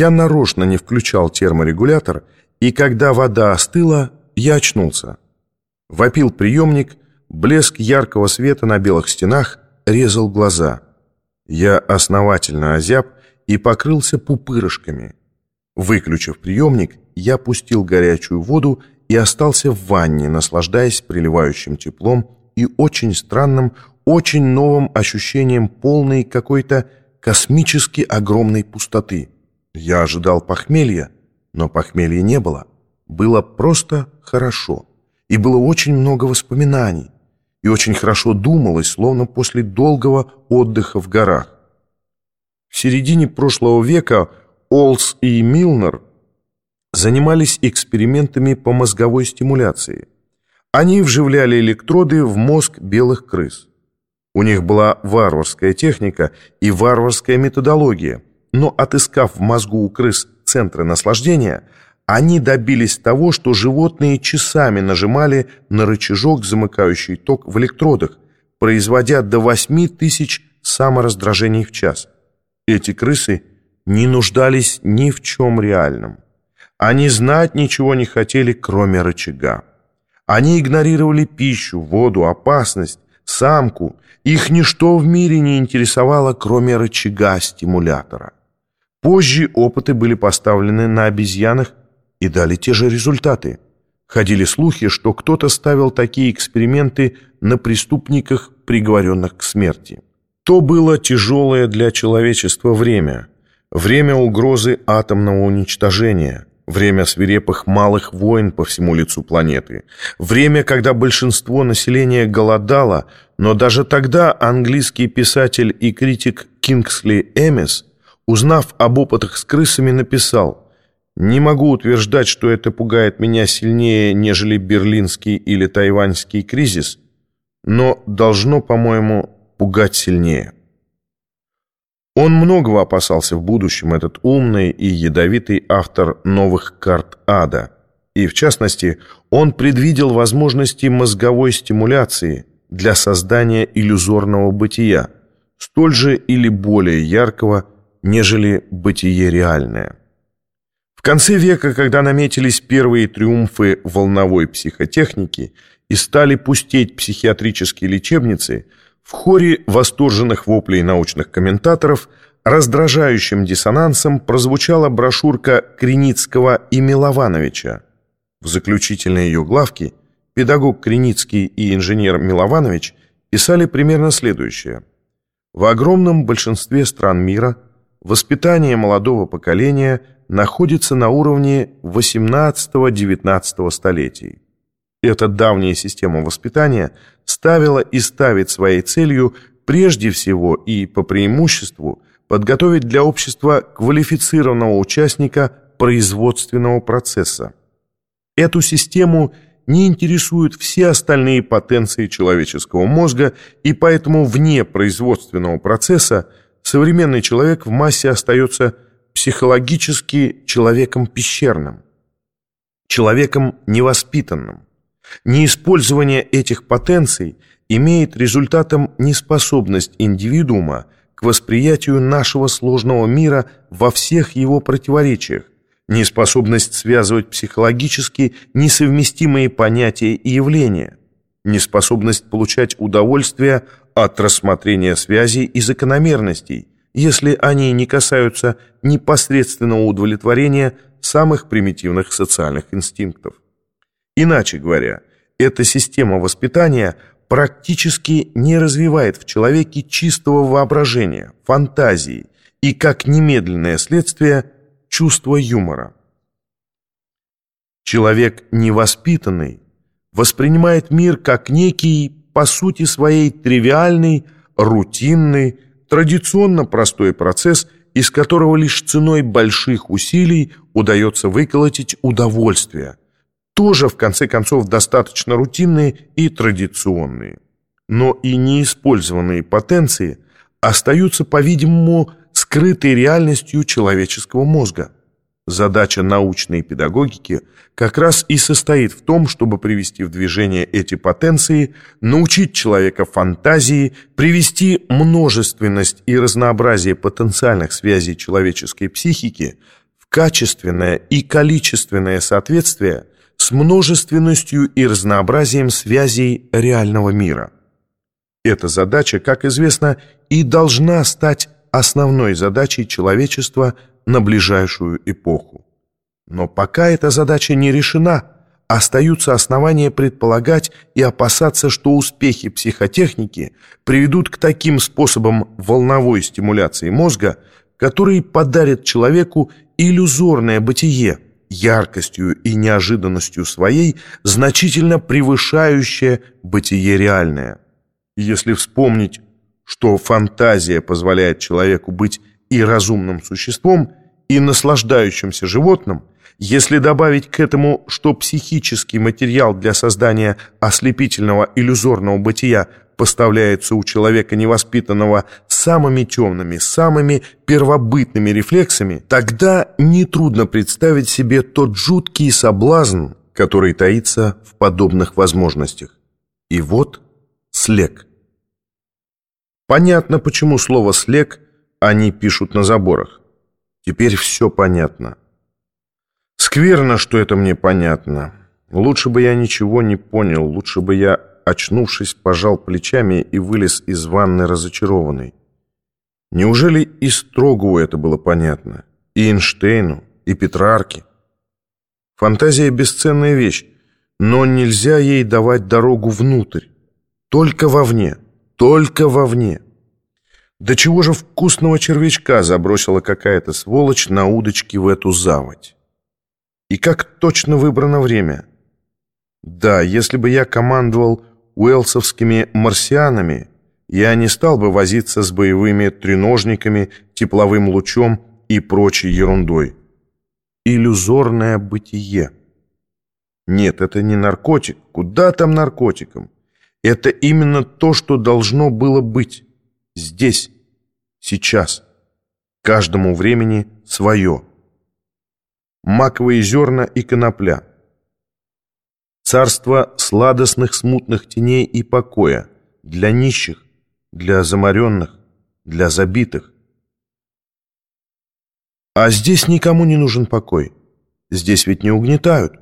Я нарочно не включал терморегулятор, и когда вода остыла, я очнулся. Вопил приемник, блеск яркого света на белых стенах резал глаза. Я основательно озяб и покрылся пупырышками. Выключив приемник, я пустил горячую воду и остался в ванне, наслаждаясь приливающим теплом и очень странным, очень новым ощущением полной какой-то космически огромной пустоты. Я ожидал похмелья, но похмелья не было. Было просто хорошо. И было очень много воспоминаний. И очень хорошо думалось, словно после долгого отдыха в горах. В середине прошлого века Олс и Милнер занимались экспериментами по мозговой стимуляции. Они вживляли электроды в мозг белых крыс. У них была варварская техника и варварская методология, но отыскав в мозгу у крыс центры наслаждения, они добились того, что животные часами нажимали на рычажок, замыкающий ток в электродах, производя до 8 тысяч самораздражений в час. Эти крысы не нуждались ни в чем реальном. Они знать ничего не хотели, кроме рычага. Они игнорировали пищу, воду, опасность, самку. Их ничто в мире не интересовало, кроме рычага-стимулятора. Позже опыты были поставлены на обезьянах и дали те же результаты. Ходили слухи, что кто-то ставил такие эксперименты на преступниках, приговоренных к смерти. То было тяжелое для человечества время. Время угрозы атомного уничтожения. Время свирепых малых войн по всему лицу планеты. Время, когда большинство населения голодало, но даже тогда английский писатель и критик Кингсли Эмис, узнав об опытах с крысами, написал «Не могу утверждать, что это пугает меня сильнее, нежели берлинский или тайваньский кризис, но должно, по-моему, пугать сильнее». Он многого опасался в будущем, этот умный и ядовитый автор новых карт ада. И, в частности, он предвидел возможности мозговой стимуляции для создания иллюзорного бытия, столь же или более яркого, нежели бытие реальное. В конце века, когда наметились первые триумфы волновой психотехники и стали пустеть психиатрические лечебницы – в хоре восторженных воплей научных комментаторов раздражающим диссонансом прозвучала брошюрка Креницкого и Миловановича. В заключительной ее главке педагог Креницкий и инженер Милованович писали примерно следующее. В огромном большинстве стран мира воспитание молодого поколения находится на уровне 18-19 столетий. Эта давняя система воспитания ставила и ставит своей целью прежде всего и по преимуществу подготовить для общества квалифицированного участника производственного процесса. Эту систему не интересуют все остальные потенции человеческого мозга, и поэтому вне производственного процесса современный человек в массе остается психологически человеком пещерным, человеком невоспитанным. Неиспользование этих потенций имеет результатом неспособность индивидуума к восприятию нашего сложного мира во всех его противоречиях, неспособность связывать психологически несовместимые понятия и явления, неспособность получать удовольствие от рассмотрения связей и закономерностей, если они не касаются непосредственного удовлетворения самых примитивных социальных инстинктов. Иначе говоря, эта система воспитания практически не развивает в человеке чистого воображения, фантазии и, как немедленное следствие, чувства юмора. Человек невоспитанный воспринимает мир как некий, по сути своей, тривиальный, рутинный, традиционно простой процесс, из которого лишь ценой больших усилий удается выколотить удовольствие – тоже, в конце концов, достаточно рутинные и традиционные. Но и неиспользованные потенции остаются, по-видимому, скрытой реальностью человеческого мозга. Задача научной педагогики как раз и состоит в том, чтобы привести в движение эти потенции, научить человека фантазии, привести множественность и разнообразие потенциальных связей человеческой психики качественное и количественное соответствие с множественностью и разнообразием связей реального мира. Эта задача, как известно, и должна стать основной задачей человечества на ближайшую эпоху. Но пока эта задача не решена, остаются основания предполагать и опасаться, что успехи психотехники приведут к таким способам волновой стимуляции мозга, которые подарят человеку иллюзорное бытие, яркостью и неожиданностью своей, значительно превышающее бытие реальное. Если вспомнить, что фантазия позволяет человеку быть и разумным существом, и наслаждающимся животным, если добавить к этому, что психический материал для создания ослепительного иллюзорного бытия поставляется у человека невоспитанного самыми темными, самыми первобытными рефлексами, тогда нетрудно представить себе тот жуткий соблазн, который таится в подобных возможностях. И вот слег. Понятно, почему слово «слег» они пишут на заборах. Теперь все понятно. Скверно, что это мне понятно. Лучше бы я ничего не понял, лучше бы я, очнувшись, пожал плечами и вылез из ванны разочарованный. Неужели и Строгову это было понятно? И Эйнштейну, и Петрарке? Фантазия – бесценная вещь, но нельзя ей давать дорогу внутрь. Только вовне, только вовне. До чего же вкусного червячка забросила какая-то сволочь на удочке в эту заводь? И как точно выбрано время. Да, если бы я командовал уэлсовскими марсианами, я не стал бы возиться с боевыми треножниками, тепловым лучом и прочей ерундой. Иллюзорное бытие. Нет, это не наркотик. Куда там наркотиком? Это именно то, что должно было быть. Здесь, сейчас. Каждому времени свое маковые зерна и конопля. Царство сладостных смутных теней и покоя для нищих, для заморенных, для забитых. А здесь никому не нужен покой. Здесь ведь не угнетают,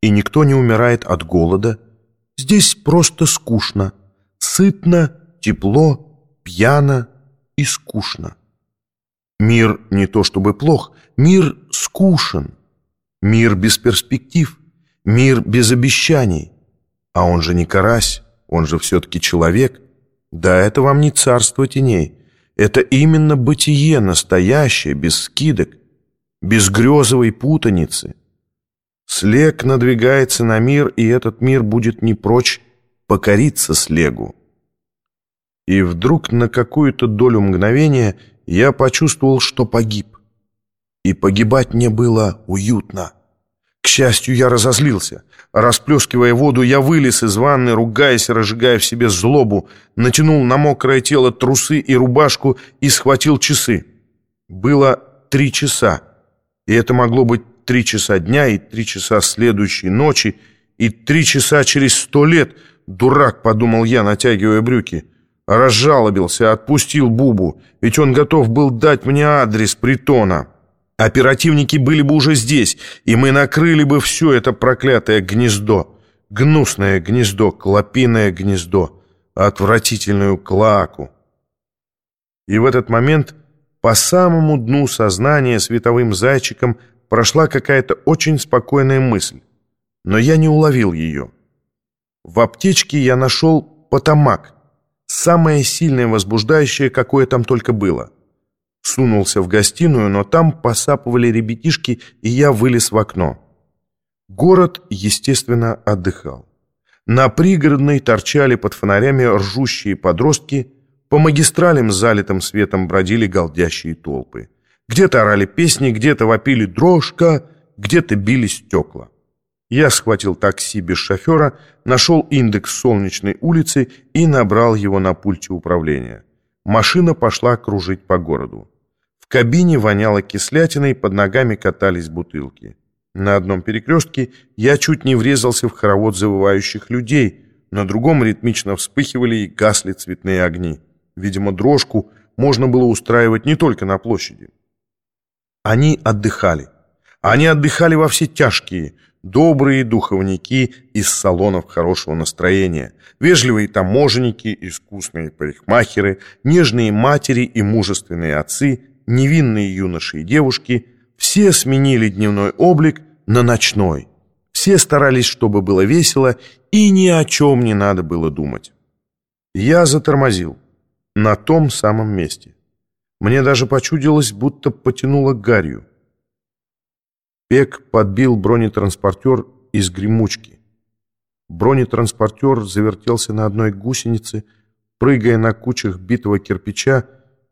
и никто не умирает от голода. Здесь просто скучно, сытно, тепло, пьяно и скучно. Мир не то чтобы плох, мир скучен. Мир без перспектив, мир без обещаний. А он же не карась, он же все-таки человек. Да, это вам не царство теней. Это именно бытие настоящее, без скидок, без грезовой путаницы. Слег надвигается на мир, и этот мир будет не прочь покориться слегу. И вдруг на какую-то долю мгновения я почувствовал, что погиб. И погибать мне было уютно. К счастью, я разозлился. Расплескивая воду, я вылез из ванны, ругаясь, разжигая в себе злобу, натянул на мокрое тело трусы и рубашку и схватил часы. Было три часа, и это могло быть три часа дня и три часа следующей ночи и три часа через сто лет. Дурак, подумал я, натягивая брюки. Разжалобился, отпустил Бубу, ведь он готов был дать мне адрес притона. Оперативники были бы уже здесь, и мы накрыли бы все это проклятое гнездо. Гнусное гнездо, клопиное гнездо, отвратительную клаку. И в этот момент по самому дну сознания световым зайчиком прошла какая-то очень спокойная мысль, но я не уловил ее. В аптечке я нашел потамак — самое сильное возбуждающее, какое там только было. Сунулся в гостиную, но там посапывали ребятишки, и я вылез в окно. Город, естественно, отдыхал. На пригородной торчали под фонарями ржущие подростки, по магистралям, залитым светом, бродили голдящие толпы. Где-то орали песни, где-то вопили дрожка, где-то били стекла. Я схватил такси без шофера, нашел индекс солнечной улицы и набрал его на пульте управления. Машина пошла кружить по городу. В кабине воняло кислятиной, под ногами катались бутылки. На одном перекрестке я чуть не врезался в хоровод завывающих людей, на другом ритмично вспыхивали и гасли цветные огни. Видимо, дрожку можно было устраивать не только на площади. Они отдыхали, Они отдыхали во все тяжкие, добрые духовники из салонов хорошего настроения, вежливые таможенники, искусные парикмахеры, нежные матери и мужественные отцы, невинные юноши и девушки – все сменили дневной облик на ночной. Все старались, чтобы было весело, и ни о чем не надо было думать. Я затормозил на том самом месте. Мне даже почудилось, будто потянуло гарью. Пек подбил бронетранспортер из гремучки. Бронетранспортер завертелся на одной гусенице, прыгая на кучах битого кирпича,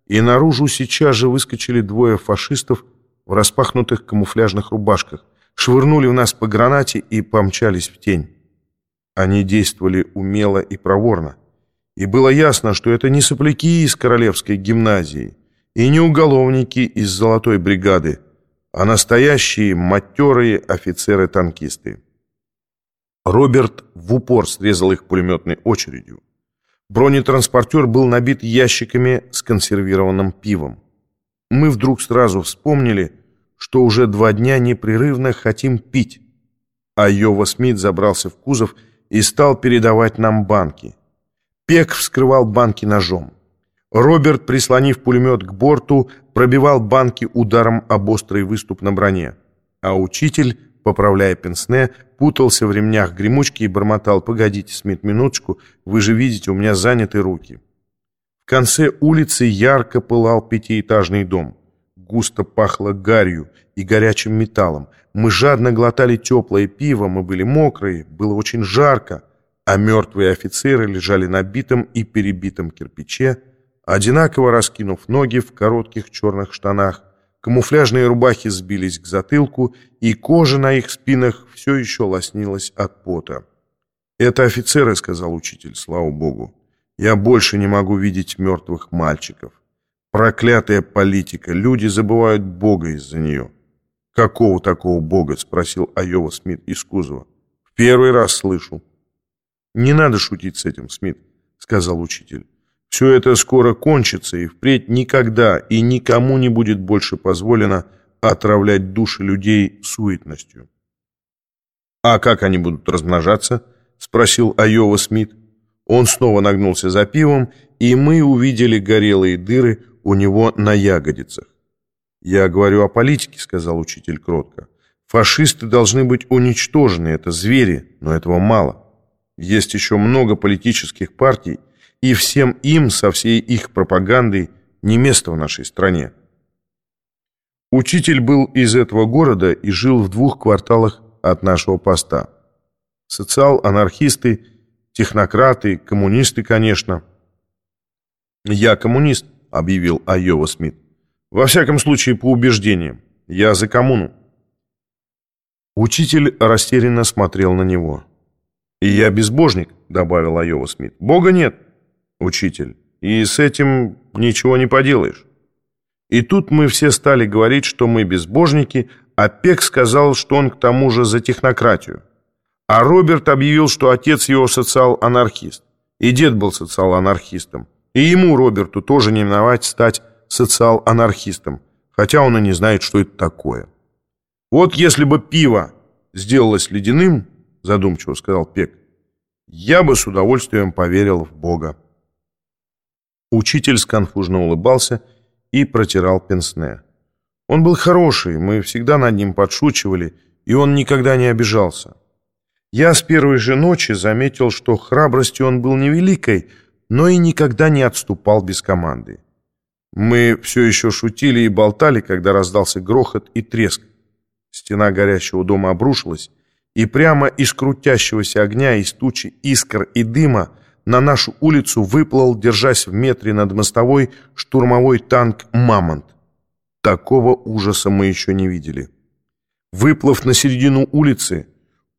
и наружу сейчас же выскочили двое фашистов в распахнутых камуфляжных рубашках, швырнули в нас по гранате и помчались в тень. Они действовали умело и проворно. И было ясно, что это не сопляки из Королевской гимназии и не уголовники из Золотой бригады, а настоящие матерые офицеры-танкисты. Роберт в упор срезал их пулеметной очередью. Бронетранспортер был набит ящиками с консервированным пивом. Мы вдруг сразу вспомнили, что уже два дня непрерывно хотим пить. А Йова Смит забрался в кузов и стал передавать нам банки. Пек вскрывал банки ножом. Роберт, прислонив пулемет к борту, пробивал банки ударом об острый выступ на броне. А учитель, поправляя пенсне, путался в ремнях гремучки и бормотал «Погодите, Смит, минуточку, вы же видите, у меня заняты руки». В конце улицы ярко пылал пятиэтажный дом. Густо пахло гарью и горячим металлом. Мы жадно глотали теплое пиво, мы были мокрые, было очень жарко, а мертвые офицеры лежали на битом и перебитом кирпиче, одинаково раскинув ноги в коротких черных штанах, камуфляжные рубахи сбились к затылку, и кожа на их спинах все еще лоснилась от пота. «Это офицеры», — сказал учитель, — «слава богу». Я больше не могу видеть мертвых мальчиков. Проклятая политика. Люди забывают Бога из-за нее. «Какого такого Бога?» — спросил Айова Смит из кузова. «В первый раз слышу». «Не надо шутить с этим, Смит», — сказал учитель. «Все это скоро кончится, и впредь никогда и никому не будет больше позволено отравлять души людей суетностью». «А как они будут размножаться?» — спросил Айова Смит. Он снова нагнулся за пивом, и мы увидели горелые дыры у него на ягодицах. «Я говорю о политике», — сказал учитель кротко. «Фашисты должны быть уничтожены, это звери, но этого мало. Есть еще много политических партий, и всем им со всей их пропагандой не место в нашей стране». Учитель был из этого города и жил в двух кварталах от нашего поста. Социал-анархисты технократы, коммунисты, конечно. «Я коммунист», — объявил Айова Смит. «Во всяком случае, по убеждениям. Я за коммуну». Учитель растерянно смотрел на него. «И я безбожник», — добавил Айова Смит. «Бога нет, учитель, и с этим ничего не поделаешь». И тут мы все стали говорить, что мы безбожники, а Пек сказал, что он к тому же за технократию. А Роберт объявил, что отец его социал-анархист. И дед был социал-анархистом. И ему, Роберту, тоже не миновать стать социал-анархистом, хотя он и не знает, что это такое. «Вот если бы пиво сделалось ледяным, — задумчиво сказал Пек, — я бы с удовольствием поверил в Бога». Учитель сконфужно улыбался и протирал пенсне. Он был хороший, мы всегда над ним подшучивали, и он никогда не обижался. Я с первой же ночи заметил, что храбростью он был невеликой, но и никогда не отступал без команды. Мы все еще шутили и болтали, когда раздался грохот и треск. Стена горящего дома обрушилась, и прямо из крутящегося огня, из тучи искр и дыма на нашу улицу выплыл, держась в метре над мостовой, штурмовой танк «Мамонт». Такого ужаса мы еще не видели. Выплыв на середину улицы,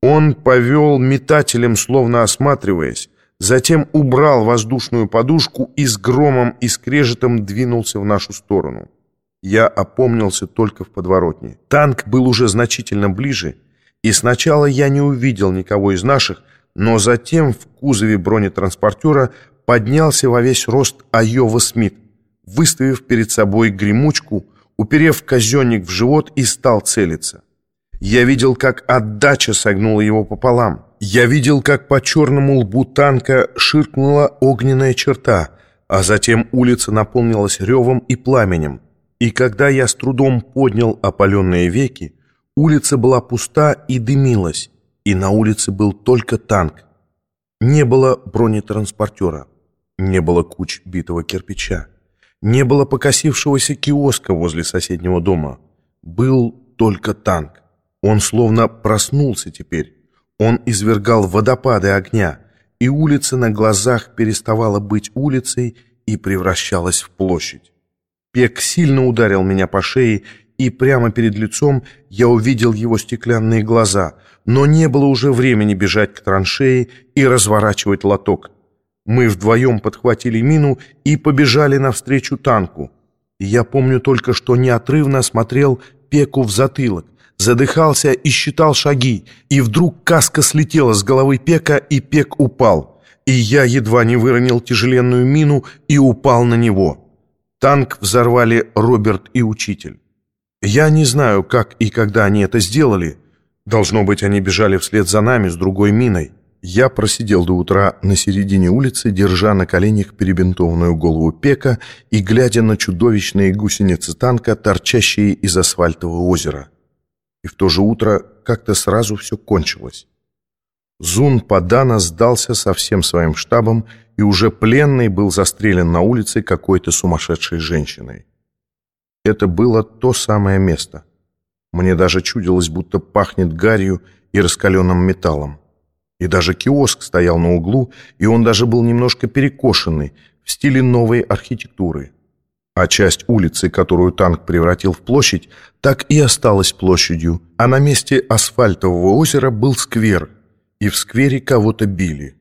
он повел метателем, словно осматриваясь, затем убрал воздушную подушку и с громом и скрежетом двинулся в нашу сторону. Я опомнился только в подворотне. Танк был уже значительно ближе, и сначала я не увидел никого из наших, но затем в кузове бронетранспортера поднялся во весь рост Айова Смит, выставив перед собой гремучку, уперев казенник в живот и стал целиться. Я видел, как отдача согнула его пополам. Я видел, как по черному лбу танка ширкнула огненная черта, а затем улица наполнилась ревом и пламенем. И когда я с трудом поднял опаленные веки, улица была пуста и дымилась, и на улице был только танк. Не было бронетранспортера, не было куч битого кирпича, не было покосившегося киоска возле соседнего дома. Был только танк. Он словно проснулся теперь. Он извергал водопады огня, и улица на глазах переставала быть улицей и превращалась в площадь. Пек сильно ударил меня по шее, и прямо перед лицом я увидел его стеклянные глаза, но не было уже времени бежать к траншеи и разворачивать лоток. Мы вдвоем подхватили мину и побежали навстречу танку. Я помню только, что неотрывно смотрел Пеку в затылок, задыхался и считал шаги, и вдруг каска слетела с головы Пека, и Пек упал. И я едва не выронил тяжеленную мину и упал на него. Танк взорвали Роберт и учитель. Я не знаю, как и когда они это сделали. Должно быть, они бежали вслед за нами с другой миной. Я просидел до утра на середине улицы, держа на коленях перебинтованную голову Пека и глядя на чудовищные гусеницы танка, торчащие из асфальтового озера. И в то же утро как-то сразу все кончилось. Зун Падана сдался со всем своим штабом и уже пленный был застрелен на улице какой-то сумасшедшей женщиной. Это было то самое место. Мне даже чудилось, будто пахнет гарью и раскаленным металлом. И даже киоск стоял на углу, и он даже был немножко перекошенный, в стиле новой архитектуры. А часть улицы, которую танк превратил в площадь, так и осталась площадью, а на месте асфальтового озера был сквер, и в сквере кого-то били.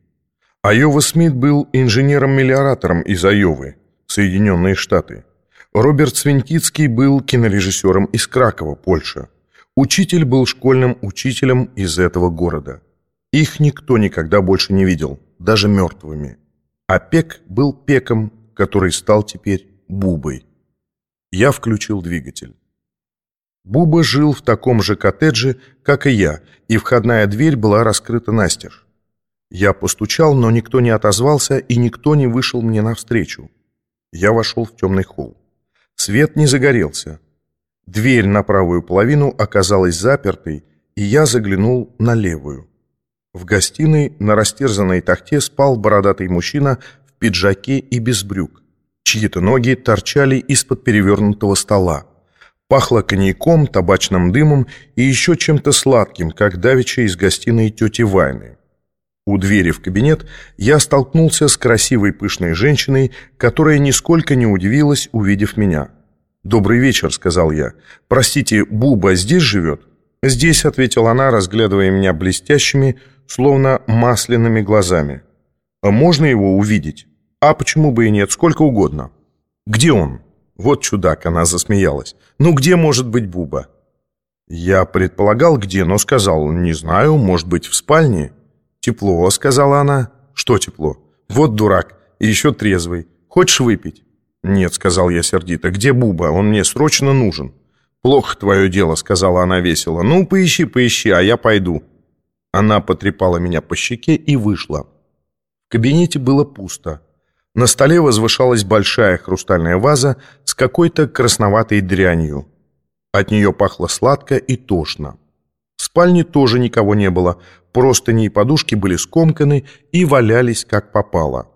Айова Смит был инженером-мелиоратором из Айовы, Соединенные Штаты. Роберт Свинтицкий был кинорежиссером из Кракова, Польша. Учитель был школьным учителем из этого города. Их никто никогда больше не видел, даже мертвыми. А Пек был Пеком, который стал теперь Бубой. Я включил двигатель. Буба жил в таком же коттедже, как и я, и входная дверь была раскрыта настежь. Я постучал, но никто не отозвался, и никто не вышел мне навстречу. Я вошел в темный холл. Свет не загорелся. Дверь на правую половину оказалась запертой, и я заглянул на левую. В гостиной на растерзанной тахте спал бородатый мужчина в пиджаке и без брюк. Чьи-то ноги торчали из-под перевернутого стола. Пахло коньяком, табачным дымом и еще чем-то сладким, как давеча из гостиной тети Вайны. У двери в кабинет я столкнулся с красивой пышной женщиной, которая нисколько не удивилась, увидев меня. «Добрый вечер», — сказал я. «Простите, Буба здесь живет?» «Здесь», — ответила она, разглядывая меня блестящими, словно масляными глазами. «А можно его увидеть?» «А почему бы и нет? Сколько угодно». «Где он?» «Вот чудак», — она засмеялась. «Ну где может быть Буба?» Я предполагал, где, но сказал, не знаю, может быть, в спальне. «Тепло», — сказала она. «Что тепло?» «Вот дурак, и еще трезвый. Хочешь выпить?» «Нет», — сказал я сердито. «Где Буба? Он мне срочно нужен». «Плохо твое дело», — сказала она весело. «Ну, поищи, поищи, а я пойду». Она потрепала меня по щеке и вышла. В кабинете было пусто. На столе возвышалась большая хрустальная ваза с какой-то красноватой дрянью. От нее пахло сладко и тошно. В спальне тоже никого не было, простыни и подушки были скомканы и валялись как попало.